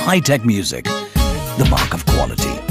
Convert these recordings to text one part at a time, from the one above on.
high-tech music, the mark of quality.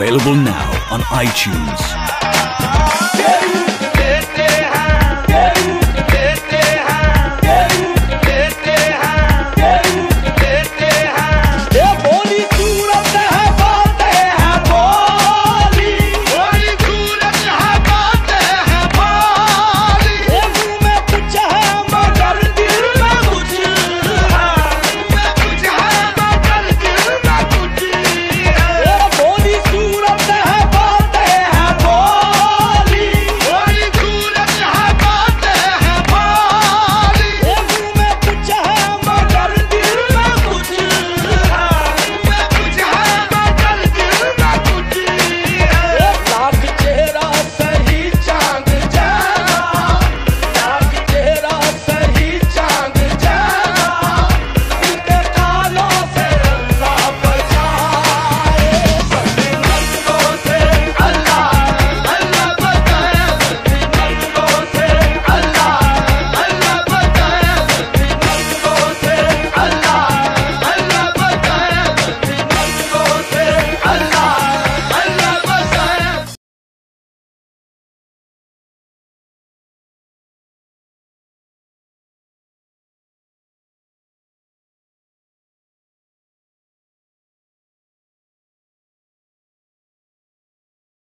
Available now on iTunes.